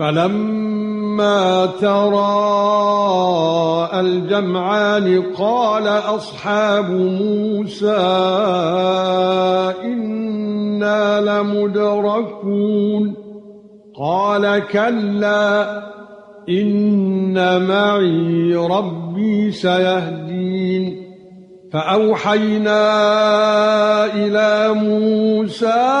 فَلَمَّا تَرَاءى الْجَمْعَانِ قَالَ أَصْحَابُ مُوسَى إِنَّا لَمُدْرَكُونَ قَالَ كَلَّا إِنَّ مَعِي رَبِّي سَيَهْدِينِ فَأَوْحَيْنَا إِلَى مُوسَى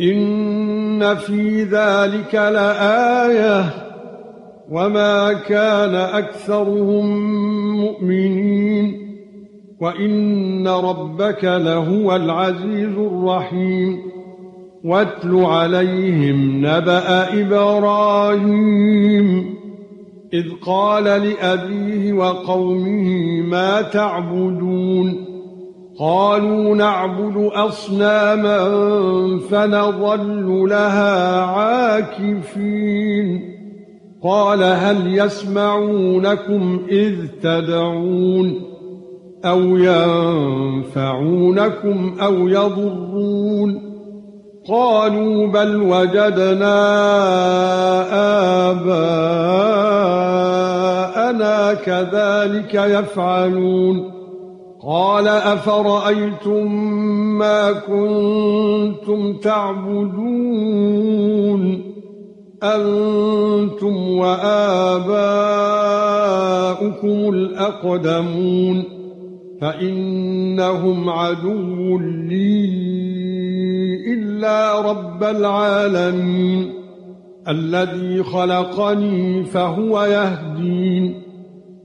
ان في ذلك لآية وما كان اكثرهم مؤمنين وان ربك لهو العزيز الرحيم واتل عليهم نبأ إبراهيم اذ قال لأبيه وقومه ما تعبدون قالوا نعبد أصناما فنظل لها عاكفين. قال هل يسمعونكم إذ تدعون أو ينفعونكم أو يضرون؟ قالوا بل وجدنا آباءنا كذلك يفعلون. قال أفرأيتم ما كنتم تعبدون أنتم وآباؤكم الأقدمون فإنهم عدو لي إلا رب العالمين الذي خلقني فهو يهدين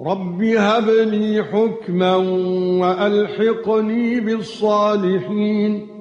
رب هب لي حكما والحقني بالصالحين